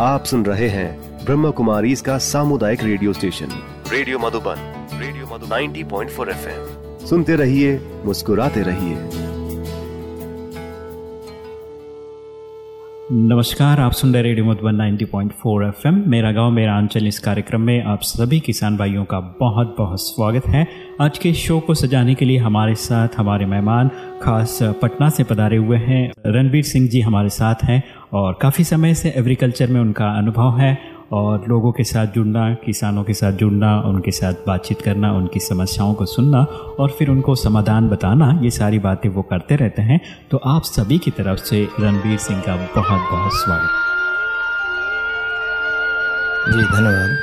आप सुन रहे हैं ब्रह्म कुमारी इसका सामुदायिक radio station. Radio Madhuban radio Madhu 90.4 point सुनते रहिए मुस्कुराते रहिए। नमस्कार आप सुन रहे रेडियो मधुबन 90.4 एफएम। मेरा गाँव मेरा अंचल इस कार्यक्रम में आप सभी किसान भाइयों का बहुत बहुत स्वागत है। आज के शो को सजाने के लिए हमारे साथ हमारे मेहमान खास पटना से पधारे हुए हैं। रणबीर सिंह जी हमारे साथ हैं। और काफ़ी समय से एग्रीकल्चर में उनका अनुभव है और लोगों के साथ जुड़ना किसानों के साथ जुड़ना उनके साथ बातचीत करना उनकी समस्याओं को सुनना और फिर उनको समाधान बताना ये सारी बातें वो करते रहते हैं। तो आप सभी की तरफ़ से रणबीर सिंह का बहुत बहुत स्वागत। जी धन्यवाद।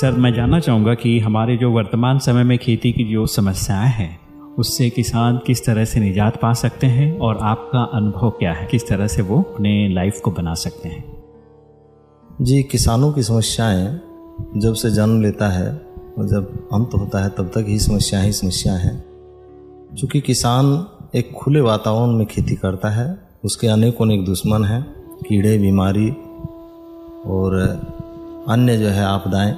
सर मैं जानना चाहूँगा कि हमारे जो वर्तमान समय में खेती की जो समस्याएँ हैं उससे किसान किस तरह से निजात पा सकते हैं और आपका अनुभव क्या है? किस तरह से वो अपने लाइफ को बना सकते हैं? जी, किसानों की समस्याएँ जब से जन्म लेता है और जब अंत होता है, तब तक ही समस्या ही समस्या है। चूँकि किसान एक खुले वातावरण में खेती करता है, उसके अनेकों अनेक दुश्मन हैं, कीड़े, बीमारी और अन्य जो है आपदाएँ।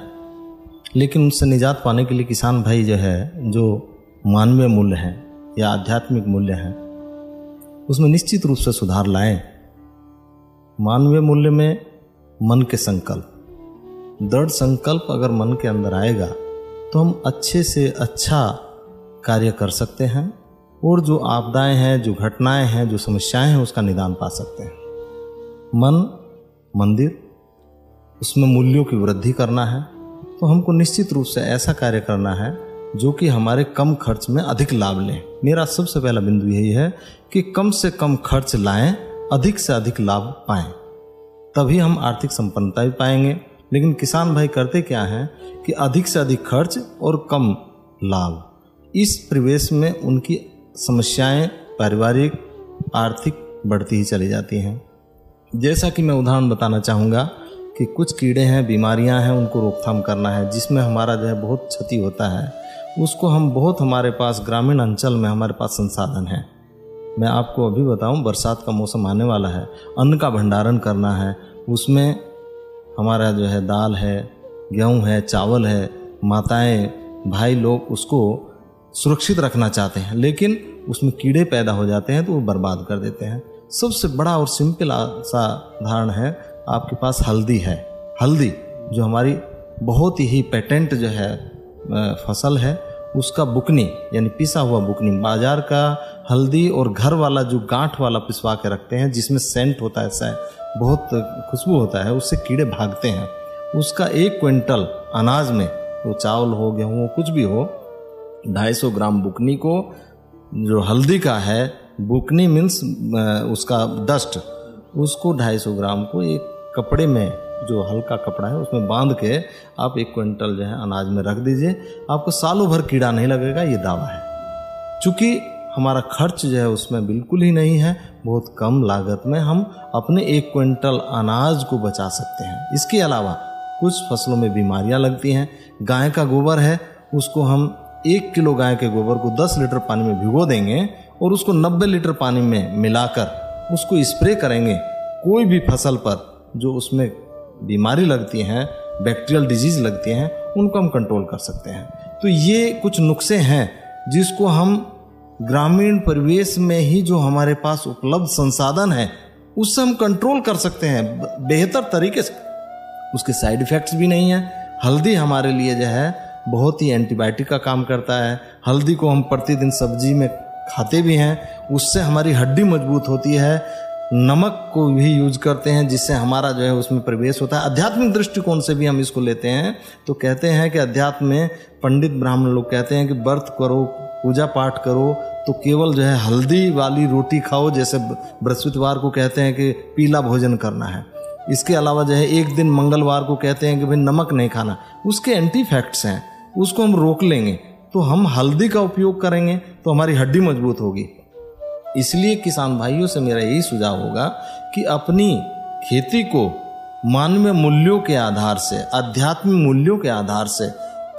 लेकिन उससे निजात पाने के लिए किसान भाई जो है, जो मानवीय मूल्य हैं या आध्यात्मिक मूल्य हैं, उसमें निश्चित रूप से सुधार लाएँ। मानवीय मूल्य में मन के संकल्प। दृढ़ संकल्प अगर मन के अंदर आएगा तो हम अच्छे से अच्छा कार्य कर सकते हैं और जो आपदाएँ हैं, जो घटनाएँ हैं, जो समस्याएँ हैं, उसका निदान पा सकते हैं। मन, मंदिर, उसमें मूल्यों की वृद्धि करना है तो हमको निश्चित रूप से ऐसा कार्य करना है जो कि हमारे कम खर्च में अधिक लाभ लें। मेरा सबसे पहला बिंदु यही है कि कम से कम खर्च लाएँ, अधिक से अधिक लाभ पाएँ। तभी हम आर्थिक संपन्नता भी पाएँगे। लेकिन किसान भाई करते क्या हैं कि अधिक से अधिक खर्च और कम लाभ। इस परिवेश में उनकी समस्याएँ पारिवारिक, आर्थिक बढ़ती ही चली जाती हैं। जैसा कि मैं उदाहरण बताना चाहूँगा कि कुछ कीड़े हैं, बीमारियाँ हैं, उनको रोकथाम करना है, जिसमें हमारा जो है बहुत क्षति होता है। उसको हम बहुत हमारे पास ग्रामीण अंचल में हमारे पास संसाधन है। मैं आपको अभी बताऊँ, बरसात का मौसम आने वाला है, अन्न का भंडारण करना है, उसमें हमारा जो है दाल है, गेहूँ है, चावल है, माताएँ, भाई लोग उसको सुरक्षित रखना चाहते हैं, लेकिन उसमें कीड़े पैदा हो जाते हैं तो वो बर्बाद कर देते हैं। सबसे बड़ा और सिंपल सा है, आपके पास हल्दी है। हल्दी, जो हमारी बहुत ही पेटेंट जो है फ़सल है, उसका बुकनी, यानी पिसा हुआ बुकनी, बाज़ार का हल्दी और घर वाला जो गांठ वाला पिसवा के रखते हैं, जिसमें सेंट होता है ऐसा बहुत खुशबू होता है, उससे कीड़े भागते हैं। उसका एक क्विंटल अनाज में, वो चावल हो, गेहूँ हो, कुछ भी हो 250 ग्राम बुकनी को, जो हल्दी का है, बुकनी मीन्स उसका डस्ट, उसको 250 ग्राम को एक कपड़े में जो हल्का कपड़ा है, उसमें बाँध के आप एक क्विंटल जो है अनाज में रख दीजिए। आपको सालों भर कीड़ा नहीं लगेगा, ये दावा है। चूँकि हमारा खर्च जो है, उसमें बिल्कुल ही नहीं है, बहुत कम लागत में हम अपने एक क्विंटल अनाज को बचा सकते हैं। इसके अलावा कुछ फ़सलों में बीमारियाँ लगती हैं। गाय का गोबर है, उसको हम एक किलो गाय के गोबर को 10 लीटर पानी में भिगो देंगे और उसको 90 लीटर पानी में मिलाकर उसको स्प्रे करेंगे। कोई भी फ़सल पर जो उसमें बीमारी लगती हैं, बैक्टीरियल डिज़ीज़ लगती हैं, उनको हम कंट्रोल कर सकते हैं। तो ये कुछ नुस्खे हैं जिसको हम ग्रामीण परिवेश में ही जो हमारे पास उपलब्ध संसाधन है उससे हम कंट्रोल कर सकते हैं बेहतर तरीके से। उसके साइड इफ़ेक्ट्स भी नहीं है। हल्दी हमारे लिए जो है, बहुत ही एंटीबायोटिक का काम करता है। हल्दी को हम प्रतिदिन सब्ज़ी में खाते भी हैं, उससे हमारी हड्डी मज़बूत होती है नमक को भी यूज़ करते हैं, जिससे हमारा जो है उसमें प्रवेश होता है। आध्यात्मिक दृष्टिकोण से भी हम इसको लेते हैं। तो कहते हैं कि अध्यात्म में पंडित ब्राह्मण लोग कहते हैं कि व्रत करो, पूजा पाठ करो तो केवल जो है हल्दी वाली रोटी खाओ, जैसे बृहस्पतिवार को कहते हैं कि पीला भोजन करना है। इसके अलावा जो है एक दिन मंगलवार को कहते हैं कि भाई नमक नहीं खाना। उसके एंटी फैक्ट्स हैं, उसको हम रोक लेंगे तो हम हल्दी का उपयोग करेंगे तो हमारी हड्डी मज़बूत होगी। इसलिए किसान भाइयों से मेरा यही सुझाव होगा कि अपनी खेती को मानवीय मूल्यों के आधार से, आध्यात्मिक मूल्यों के आधार से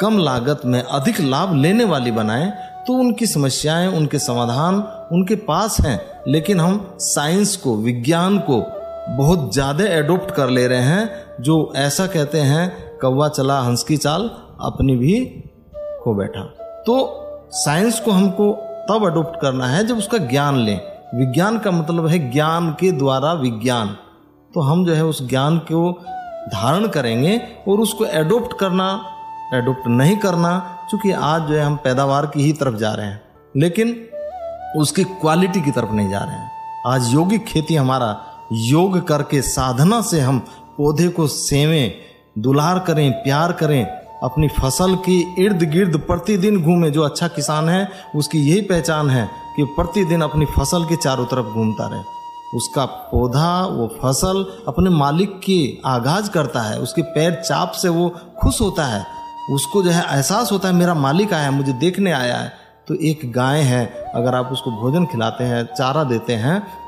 कम लागत में अधिक लाभ लेने वाली बनाएँ तो उनकी समस्याएँ, उनके समाधान उनके पास हैं। लेकिन हम साइंस को, विज्ञान को बहुत ज़्यादा एडोप्ट कर ले रहे हैं, जो ऐसा कहते हैं, कौवा चला, हंस की चाल, अपनी भी खो बैठा। तो साइंस को हमको तब अडोप्ट करना है जब उसका ज्ञान लें। विज्ञान का मतलब है ज्ञान के द्वारा विज्ञान। तो हम जो है उस ज्ञान को धारण करेंगे और उसको एडोप्ट करना एडोप्ट नहीं करना क्योंकि आज जो है हम पैदावार की ही तरफ़ जा रहे हैं। लेकिन उसकी क्वालिटी की तरफ़ नहीं जा रहे हैं। आज योगिक खेती हमारा, योग करके साधना से हम पौधे को सेवें, दुलार करें, प्यार करें अपनी फ़सल की इर्द गिर्द प्रतिदिन घूमे, जो अच्छा किसान है, उसकी यही पहचान है कि प्रतिदिन अपनी फ़सल के चारों तरफ़ घूमता रहे। उसका पौधा, वो फ़सल अपने मालिक की आगाज़ करता है, उसके पैर चाप से वो खुश होता है। उसको जो है एहसास होता है, मेरा मालिक आया है, मुझे देखने आया है। तो एक गाय है, अगर आप उसको भोजन खिलाते हैं, चारा देते हैं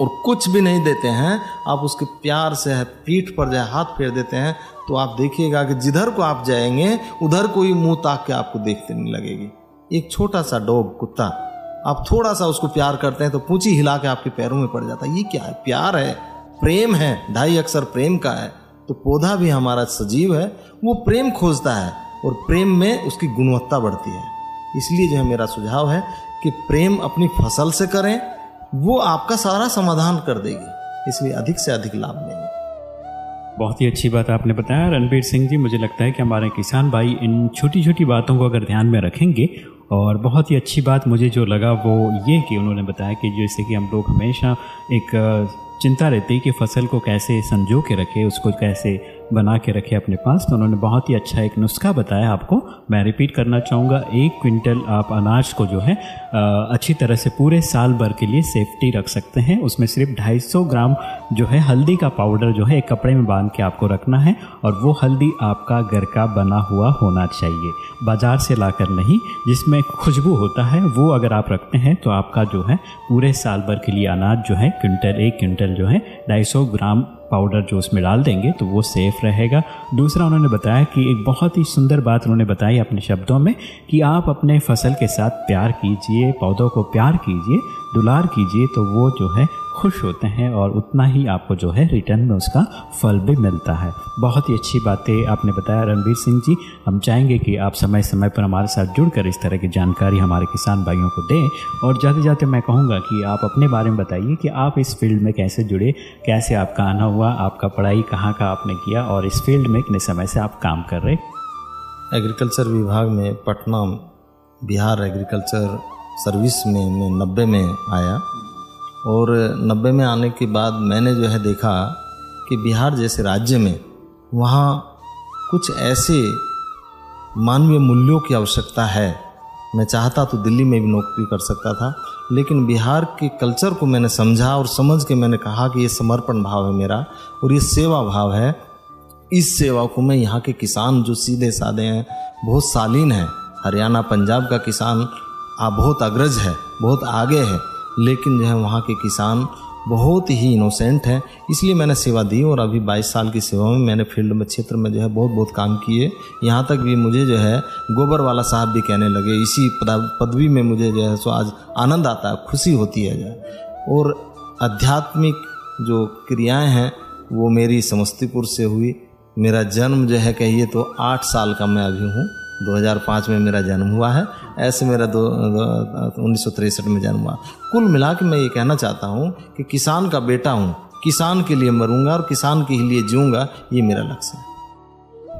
और कुछ भी नहीं देते हैं, आप उसके प्यार से है, पीठ पर जो हाथ फेर देते हैं तो आप देखिएगा कि जिधर को आप जाएँगे, उधर कोई मुँह ताक के आपको देखते नहीं लगेगी। एक छोटा सा डॉग, कुत्ता, आप थोड़ा सा उसको प्यार करते हैं तो पूछी हिला के आपके पैरों में पड़ जाता है। ये क्या है? प्यार है, प्रेम है, ढाई अक्सर प्रेम का है। तो पौधा भी हमारा सजीव है, वो प्रेम खोजता है और प्रेम में उसकी गुणवत्ता बढ़ती है। इसलिए जो है मेरा सुझाव है कि प्रेम अपनी फ़सल से करें वो आपका सारा समाधान कर देगी, इसलिए अधिक से अधिक लाभ लेंगे। बहुत ही अच्छी बात आपने बताया। रणबीर सिंह जी, मुझे लगता है कि हमारे किसान भाई इन छोटी छोटी बातों को अगर ध्यान में रखेंगे, और बहुत ही अच्छी बात मुझे जो लगा वो ये कि उन्होंने बताया कि जैसे कि हम लोग हमेशा एक चिंता रहती है कि फ़सल को कैसे संजो के रखें, उसको कैसे बना के रखे अपने पास तो उन्होंने बहुत ही अच्छा एक नुस्खा बताया आपको। मैं रिपीट करना चाहूँगा, एक क्विंटल आप अनाज को जो है अच्छी तरह से पूरे साल भर के लिए सेफ्टी रख सकते हैं। उसमें सिर्फ़ 250 ग्राम जो है, हल्दी का पाउडर जो है, एक कपड़े में बाँध के आपको रखना है और वो हल्दी आपका घर का बना हुआ होना चाहिए। बाज़ार से लाकर नहीं, जिसमें खुशबू होता है, वो अगर आप रखते हैं तो आपका जो है, पूरे साल भर के लिए अनाज जो है क्विंटल एक क्विंटल जो है, ढाई ग्राम पाउडर जो उसमें डाल देंगे तो वो सेफ़ रहेगा। दूसरा उन्होंने बताया कि एक बहुत ही सुंदर बात उन्होंने बताई अपने शब्दों में कि आप अपने फ़सल के साथ प्यार कीजिए, पौधों को प्यार कीजिए दुलार कीजिए तो वो जो है खुश होते हैं और उतना ही आपको जो है रिटर्न में उसका फल भी मिलता है। बहुत ही अच्छी बातें आपने बताया रणवीर सिंह जी। हम चाहेंगे कि आप समय समय पर हमारे साथ जुड़कर इस तरह की जानकारी हमारे किसान भाइयों को दें। और जाते जाते मैं कहूँगा कि आप अपने बारे में बताइए कि आप इस फ़ील्ड में कैसे जुड़े, कैसे आपका आना हुआ, आपका पढ़ाई कहाँ का आपने किया और इस फ़ील्ड में कितने समय से आप काम कर रहे? एग्रीकल्चर विभाग में पटना, बिहार एग्रीकल्चर सर्विस में, मैं, नब्बे में आया। और नब्बे में आने के बाद मैंने जो है देखा कि बिहार जैसे राज्य में वहाँ कुछ ऐसे मानवीय मूल्यों की आवश्यकता है। मैं चाहता तो दिल्ली में भी नौकरी कर सकता था, लेकिन बिहार के कल्चर को मैंने समझा और समझ के मैंने कहा कि ये समर्पण भाव है मेरा और ये सेवा भाव है। इस सेवा को मैं यहाँ के किसान जो सीधे साधे हैं, बहुत सालीन हैं। हरियाणा, पंजाब का किसान बहुत अग्रज है, बहुत आगे है, लेकिन जो है वहाँ के किसान बहुत ही इनोसेंट हैं। इसलिए मैंने सेवा दी और अभी 22 साल की सेवा में मैंने फ़ील्ड में, क्षेत्र में जो है बहुत बहुत काम किए। यहाँ तक भी मुझे जो है गोबर वाला साहब भी कहने लगे, इसी पदवी में मुझे जो है सो आज आनंद आता है, खुशी होती है जो और आध्यात्मिक जो क्रियाएँ हैं, वो मेरी समस्तीपुर से हुई। मेरा जन्म जो है कहिए तो आठ साल का मैं अभी हूँ। 2005 में मेरा जन्म हुआ है। ऐसे मेरा दो उन्नीस में जन्म हुआ। कुल मिला के मैं ये कहना चाहता हूँ कि किसान का बेटा हूँ, किसान के लिए मरूँगा और किसान के लिए जीऊँगा, ये मेरा लक्ष्य है।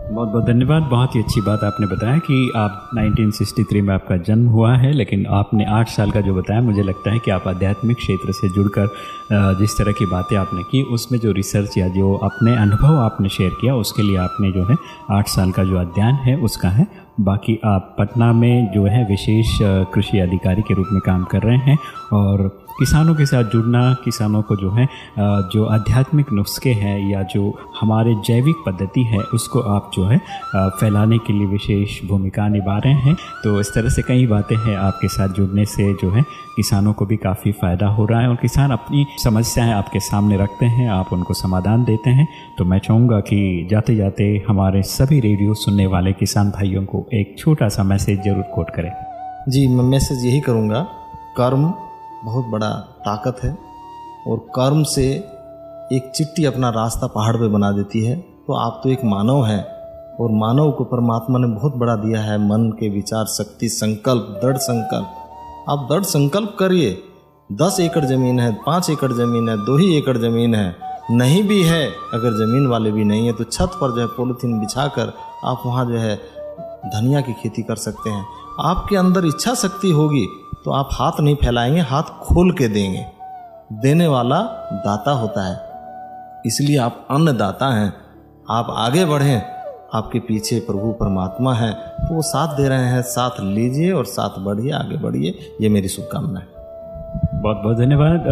बहुत बहुत धन्यवाद। बहुत ही अच्छी बात आपने बताया कि आप 1963 में आपका जन्म हुआ है, लेकिन आपने आठ साल का जो बताया, मुझे लगता है कि आप आध्यात्मिक क्षेत्र से जुड़कर जिस तरह की बातें आपने की, उसमें जो रिसर्च या जो अपने अनुभव आपने शेयर किया, उसके लिए आपने जो है आठ साल का जो अध्ययन है, उसका है। बाकी आप पटना में जो है विशेष कृषि अधिकारी के रूप में काम कर रहे हैं और किसानों के साथ जुड़ना, किसानों को जो है जो आध्यात्मिक नुस्खे हैं या जो हमारे जैविक पद्धति है, उसको आप जो है फैलाने के लिए विशेष भूमिका निभा रहे हैं। तो इस तरह से कई बातें हैं आपके साथ जुड़ने से जो है, किसानों को भी काफ़ी फ़ायदा हो रहा है और किसान अपनी समस्याएँ आपके सामने रखते हैं, आप उनको समाधान देते हैं। तो मैं चाहूँगा कि जाते जाते हमारे सभी रेडियो सुनने वाले किसान भाइयों को एक छोटा सा मैसेज ज़रूर कोट करें। जी, मैं मैसेज यही करूँगा, कर्म बहुत बड़ा ताकत है और कर्म से एक चिट्टी अपना रास्ता पहाड़ पे बना देती है। तो आप तो एक मानव हैं और मानव को परमात्मा ने बहुत बड़ा दिया है मन के विचार, शक्ति, संकल्प, दृढ़ संकल्प। आप दृढ़ संकल्प करिए। दस एकड़ ज़मीन है, पाँच एकड़ ज़मीन है, दो ही एकड़ ज़मीन है, नहीं भी है, अगर ज़मीन वाले भी नहीं है तो छत पर जो है पोलिथीन बिछा कर आप वहाँ जो है धनिया की खेती कर सकते हैं। आपके अंदर इच्छा शक्ति होगी तो आप हाथ नहीं फैलाएँगे, हाथ खोल के देंगे। देने वाला दाता होता है। इसलिए आप अन्नदाता हैं। आप आगे बढ़ें। आपके पीछे प्रभु परमात्मा है। तो वो साथ दे रहे हैं। साथ लीजिए और साथ बढ़िए, आगे बढ़िए। ये मेरी शुभकामना है बहुत बहुत धन्यवाद।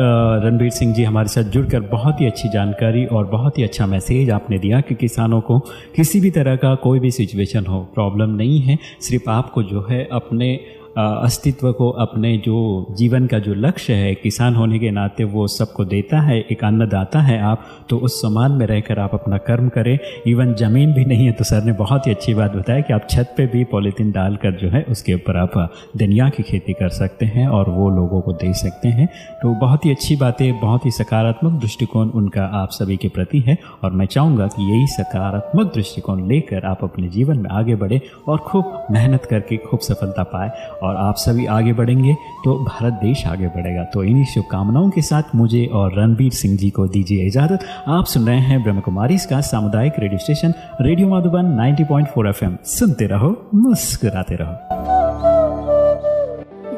रणबीर सिंह जी हमारे साथ जुड़कर बहुत ही अच्छी जानकारी और बहुत ही अच्छा मैसेज आपने दिया कि किसानों को किसी भी तरह का कोई भी सिचुएशन हो, प्रॉब्लम नहीं है। सिर्फ़ आपको जो है अपने अस्तित्व को अपने जो जीवन का जो लक्ष्य है, किसान होने के नाते वो सबको देता है, एक अन्नदाता है आप तो उस समान में रहकर आप अपना कर्म करें। इवन ज़मीन भी नहीं है तो सर ने बहुत ही अच्छी बात बताया कि आप छत पे भी पॉलीथीन डालकर जो है उसके ऊपर आप दुनिया की खेती कर सकते हैं और वो लोगों को दे सकते हैं। तो बहुत ही अच्छी बातें, बहुत ही सकारात्मक दृष्टिकोण उनका आप सभी के प्रति है और मैं चाहूँगा कि यही सकारात्मक दृष्टिकोण लेकर आप अपने जीवन में आगे बढ़े और खूब मेहनत करके खूब सफलता पाए। और आप सभी आगे बढ़ेंगे तो भारत देश आगे बढ़ेगा। तो इन्हीं शुभकामनाओं के साथ मुझे और रणबीर सिंह जी को दीजिए इजाज़त। आप सुन रहे हैं ब्रह्म कुमारी इसका सामुदायिक radio station, radio Madhuban 90.4 FM. सुनते रहो, मुस्कुराते रहो।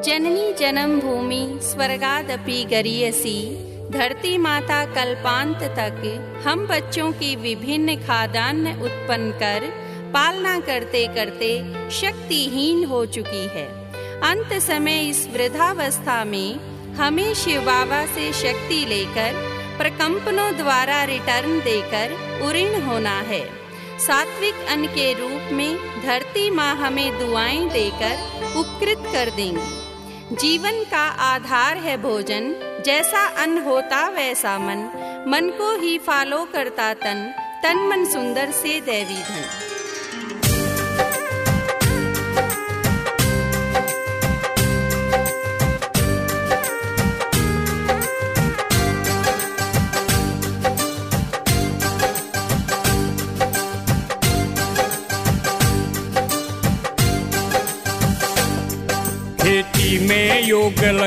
जननी जन्म भूमि, स्वर्गादपि गरीयसी। धरती माता कल्पांत तक, हम बच्चों की विभिन्न खाद्यान्न उत्पन्न कर, पालना करते करते शक्तिहीन हो चुकी है। अंत समय इस वृद्धावस्था में हमें शिव बाबा से शक्ति लेकर प्रकंपनों द्वारा रिटर्न देकर उऋण होना है। सात्विक अन्न के रूप में धरती माँ हमें दुआएँ देकर उपकृत कर देंगी। जीवन का आधार है भोजन, जैसा अन्न होता वैसा मन। मन को ही फॉलो करता तन तन मन सुंदर से दैवी धन।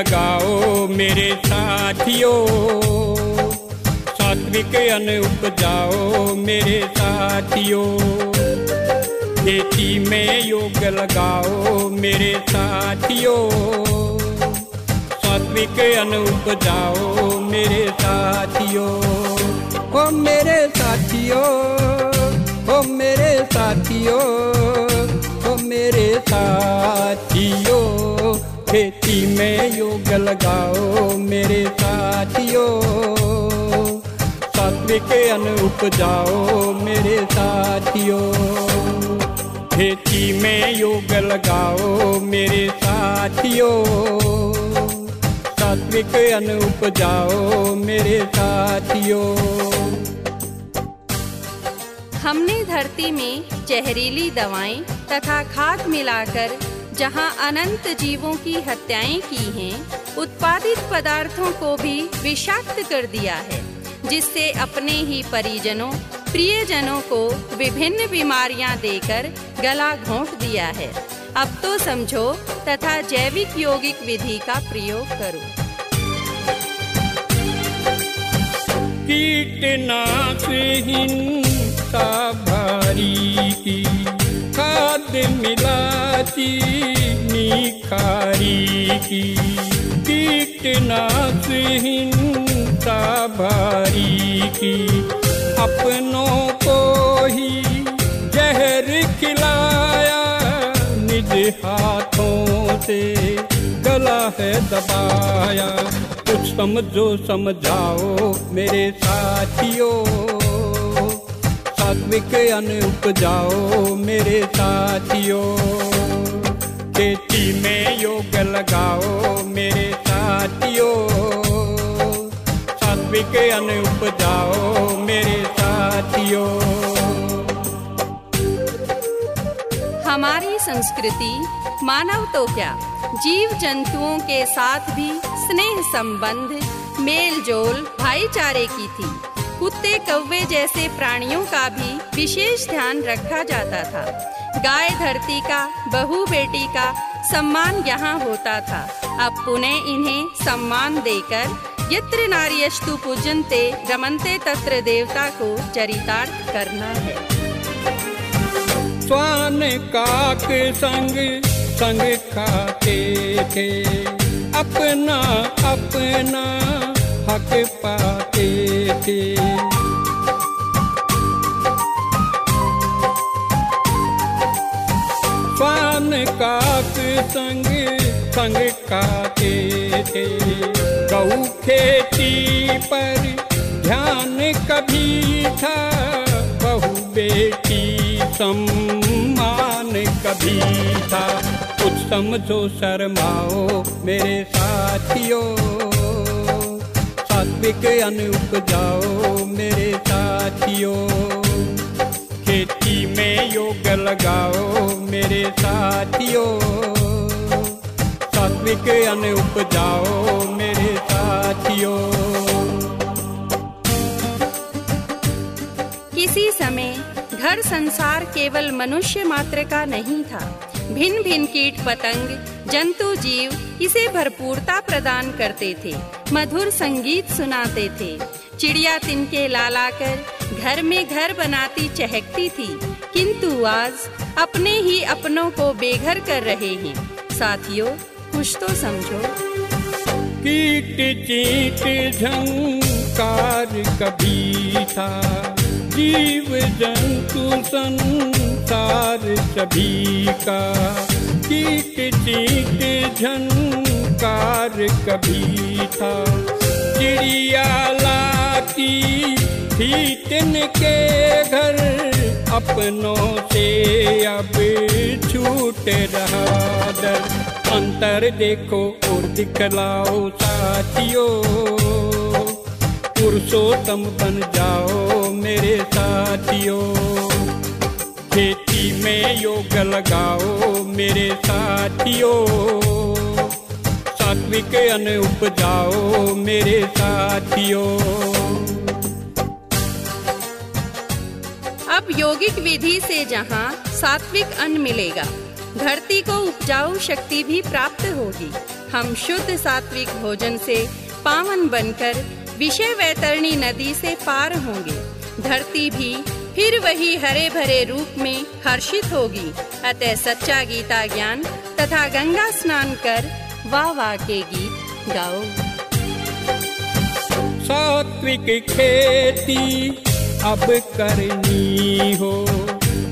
लगाओ मेरे साथियों। सात्विक अन्न उपजाओ मेरे साथियों। खेती में योग लगाओ मेरे साथियों। सात्विक अन्न उपजाओ मेरे साथियों। ओ मेरे साथियों, ओ मेरे साथियों, ओ मेरे साथियों। खेती में योग लगाओ मेरे साथियों। सात्विक अन्न उपजाओ मेरे साथियों। खेती में योग लगाओ मेरे साथियों। सात्विक अन्न उपजाओ मेरे साथियों। हमने धरती में जहरीली दवाएँ तथा खाद मिलाकर जहाँ अनंत जीवों की हत्याएँ की हैं, उत्पादित पदार्थों को भी विषाक्त कर दिया है जिससे अपने ही परिजनों प्रियजनों को विभिन्न बीमारियाँ देकर गला घोंट दिया है। अब तो समझो तथा जैविक यौगिक विधि का प्रयोग करो। कीटनाशहीनता भारी की खाद मिलाती निखारी की। कीटनाशहीनता भारी की। अपनों को ही जहर खिलाया, निज हाथों से गला है दबाया। कुछ समझो समझाओ मेरे साथियों। सात्विक अन्न उपजाओ मेरे साथियों। खेती में योग लगाओ मेरे साथियों। सात्विक अन्न उपजाओ मेरे साथियों। हमारी संस्कृति मानव तो क्या जीव जंतुओं के साथ भी स्नेह संबंध मेल जोल भाईचारे की थी। कुत्ते, कौवे जैसे प्राणियों का भी विशेष ध्यान रखा जाता था। गाय धरती का, बहू बेटी का सम्मान यहाँ होता था। अब पुनः इन्हें सम्मान देकर यत्र नार्यस्तु पूजनते, रमनते तत्र देवता को चरितार्थ करना है। स्वान काक संग संग खाते थे। अपना अपना हक पाते थे। पान काक संग संग खाते थे। गऊ खेती पर ध्यान कभी था बहु बेटी सम्मान कभी था। कुछ समझो शर्माओ मेरे साथियों। सात्विक अन्न उपजाओ मेरे साथियों। खेती में योग लगाओ मेरे साथियों। सात्विक अन्न उपजाओ मेरे साथियों। किसी समय घर संसार केवल मनुष्य मात्र का नहीं था भिन्न भिन्न कीट पतंग, जंतु जीव इसे भरपूरता प्रदान करते थे। मधुर संगीत सुनाते थे। चिड़िया तिनके लाला कर घर में घर बनाती चहकती थी, किंतु आज अपने ही अपनों को बेघर कर रहे हैं। साथियों, कुछ तो समझो। कीट चीट झंकार कभी था, जीव जंतु संसार सभी का कीट चीट झंकार कभी था चिड़िया लाती थी तिनके घर अपनों से अब छूट रहा दर। अंतर देखो और दिखलाओ साथियों, पुरुषोत्तम बन जाओ मेरे साथियों। खेती में योग लगाओ मेरे साथियों। सात्विक अन्न उपजाओ मेरे साथियों। अब यौगिक विधि से जहाँ सात्विक अन्न मिलेगा, धरती को उपजाऊ शक्ति भी प्राप्त होगी। हम शुद्ध सात्विक भोजन से पावन बनकर विषय वैतरणी नदी से पार होंगे। धरती भी फिर वही हरे भरे रूप में हर्षित होगी। अतः सच्चा गीता ज्ञान तथा गंगा स्नान कर वाह वाह के गीत गाओ। सात्विक खेती अब करनी हो।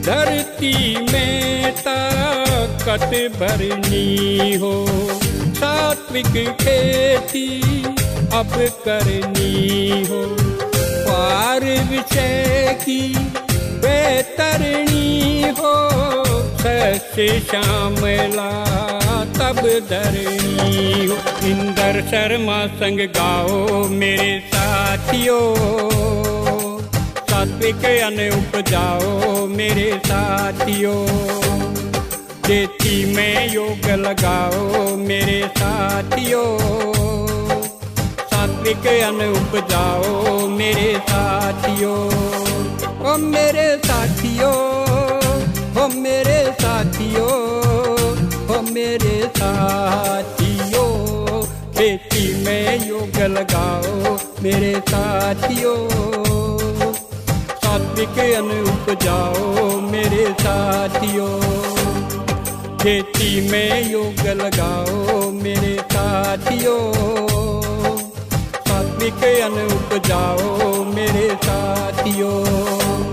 धरती में ताकत भरनी हो। सात्विक खेती अब करनी हो। पार विषय की बेतरणी हो सस्य श्यामला तब धरणी हो इंदर शर्मा संग गाओ मेरे साथियों सात्विक अन्न उपजाओ मेरे साथियों खेती में योग लगाओ मेरे साथियों अन्न उपजाओ मेरे साथियों। ओ मेरे साथियों, ओ मेरे साथियों, ओ मेरे साथियों। खेती में योग लगाओ मेरे साथियों। सात्विक उपजाओ मेरे साथियों। खेती में योग लगाओ मेरे साथियों। सात्विक अन उपजाओ मेरे साथियों।